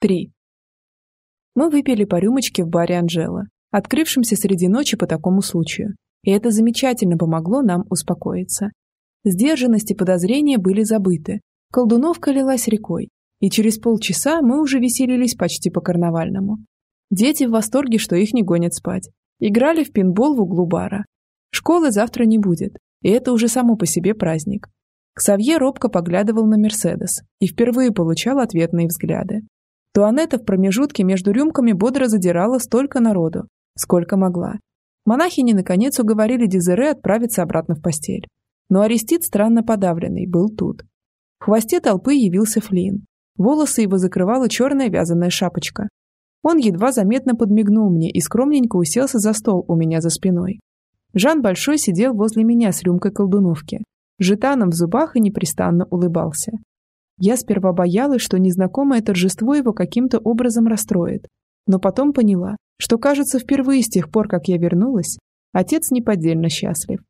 3. Мы выпили по рюмочке в баре Анжела, открывшемся среди ночи по такому случаю, и это замечательно помогло нам успокоиться. Сдержанность и подозрения были забыты, колдуновка лилась рекой, и через полчаса мы уже веселились почти по-карнавальному. Дети в восторге, что их не гонят спать. Играли в пинбол в углу бара. Школы завтра не будет, и это уже само по себе праздник. Ксавье робко поглядывал на Мерседес и впервые получал ответные взгляды. Туанетта в промежутке между рюмками бодро задирала столько народу, сколько могла. Монахини наконец уговорили Дезире отправиться обратно в постель. Но Арестит, странно подавленный, был тут. В хвосте толпы явился Флин. Волосы его закрывала черная вязаная шапочка. Он едва заметно подмигнул мне и скромненько уселся за стол у меня за спиной. Жан Большой сидел возле меня с рюмкой колдуновки, жетаном в зубах и непрестанно улыбался. Я сперва боялась, что незнакомое торжество его каким-то образом расстроит, но потом поняла, что, кажется, впервые с тех пор, как я вернулась, отец неподдельно счастлив.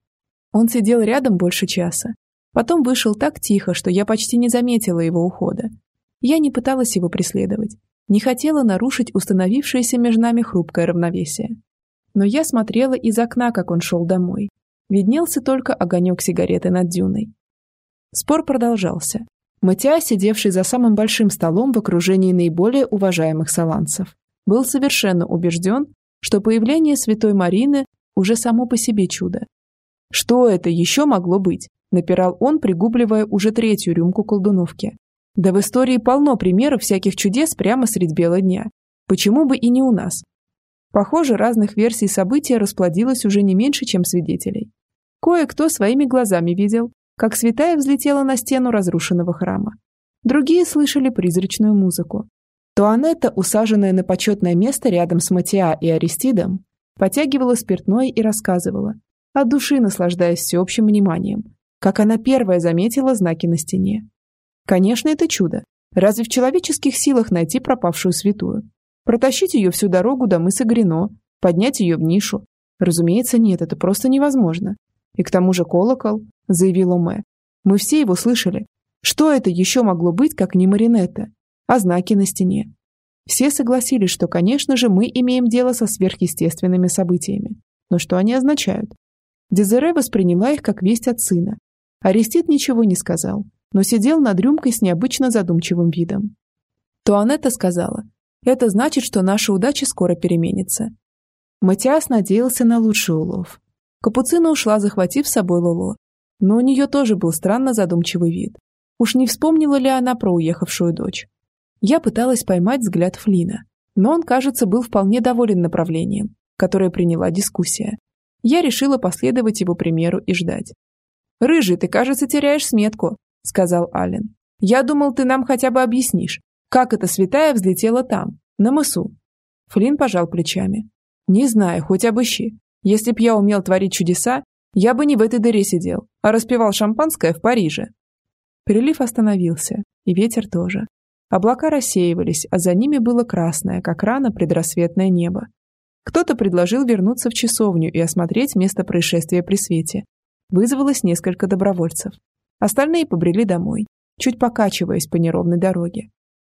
Он сидел рядом больше часа. Потом вышел так тихо, что я почти не заметила его ухода. Я не пыталась его преследовать, не хотела нарушить установившееся между нами хрупкое равновесие. Но я смотрела из окна, как он шел домой. Виднелся только огонек сигареты над дюной. Спор продолжался. Матиа, сидевший за самым большим столом в окружении наиболее уважаемых саланцев, был совершенно убежден, что появление святой Марины уже само по себе чудо. Что это еще могло быть? Напирал он, пригубливая уже третью рюмку колдуновки. Да в истории полно примеров всяких чудес прямо средь бела дня. Почему бы и не у нас? Похоже, разных версий события расплодилось уже не меньше, чем свидетелей. Кое-кто своими глазами видел, как святая взлетела на стену разрушенного храма. Другие слышали призрачную музыку. Туанетта, усаженная на почетное место рядом с Матиа и Аристидом, потягивала спиртное и рассказывала, от души наслаждаясь всеобщим вниманием, как она первая заметила знаки на стене. Конечно, это чудо. Разве в человеческих силах найти пропавшую святую? Протащить ее всю дорогу до мыса Грино, поднять ее в нишу? Разумеется, нет, это просто невозможно. И к тому же колокол, заявил Оме. Мы все его слышали. Что это еще могло быть, как не маринетта? А знаки на стене? Все согласились, что, конечно же, мы имеем дело со сверхъестественными событиями. Но что они означают? Дезере восприняла их как весть от сына. Арестит ничего не сказал, но сидел над рюмкой с необычно задумчивым видом. Туанетта сказала, это значит, что наша удача скоро переменится. Матиас надеялся на лучший улов. Капуцина ушла, захватив с собой Лоло. Но у нее тоже был странно задумчивый вид. Уж не вспомнила ли она про уехавшую дочь? Я пыталась поймать взгляд Флина, но он, кажется, был вполне доволен направлением, которое приняла дискуссия. Я решила последовать его примеру и ждать. «Рыжий, ты, кажется, теряешь сметку», сказал Ален. «Я думал, ты нам хотя бы объяснишь, как эта святая взлетела там, на мысу». Флинн пожал плечами. «Не знаю, хоть обыщи. Если б я умел творить чудеса, я бы не в этой дыре сидел, а распивал шампанское в Париже». Прилив остановился, и ветер тоже. Облака рассеивались, а за ними было красное, как рано предрассветное небо. Кто-то предложил вернуться в часовню и осмотреть место происшествия при свете. Вызвалось несколько добровольцев. Остальные побрели домой, чуть покачиваясь по неровной дороге.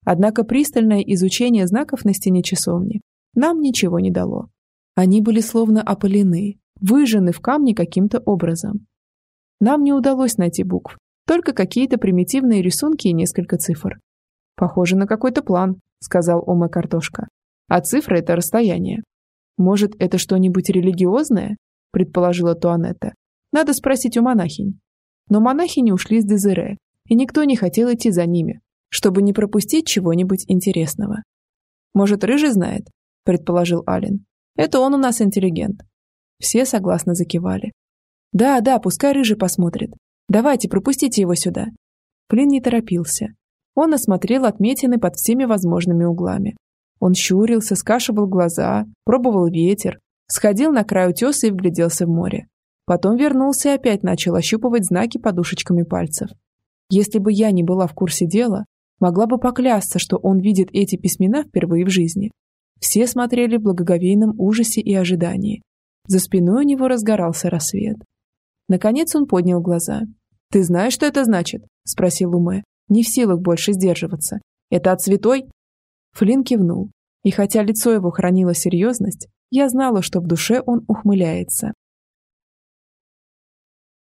Однако пристальное изучение знаков на стене часовни нам ничего не дало. Они были словно опалены, выжжены в камне каким-то образом. Нам не удалось найти букв, только какие-то примитивные рисунки и несколько цифр. «Похоже на какой-то план», — сказал Ома Картошка. «А цифра — это расстояние». «Может, это что-нибудь религиозное?» — предположила Туанетта. «Надо спросить у монахинь». Но монахи не ушли с Дезире, и никто не хотел идти за ними, чтобы не пропустить чего-нибудь интересного. «Может, Рыжий знает?» – предположил Ален. «Это он у нас интеллигент». Все согласно закивали. «Да, да, пускай Рыжий посмотрит. Давайте, пропустите его сюда». Плин не торопился. Он осмотрел отметины под всеми возможными углами. Он щурился, скашивал глаза, пробовал ветер, сходил на край утеса и вгляделся в море. Потом вернулся и опять начал ощупывать знаки подушечками пальцев. Если бы я не была в курсе дела, могла бы поклясться, что он видит эти письмена впервые в жизни. Все смотрели в благоговейном ужасе и ожидании. За спиной у него разгорался рассвет. Наконец он поднял глаза. «Ты знаешь, что это значит?» – спросил Уме, не в силах больше сдерживаться. «Это от святой?» Флинн кивнул. И хотя лицо его хранило серьезность, я знала, что в душе он ухмыляется.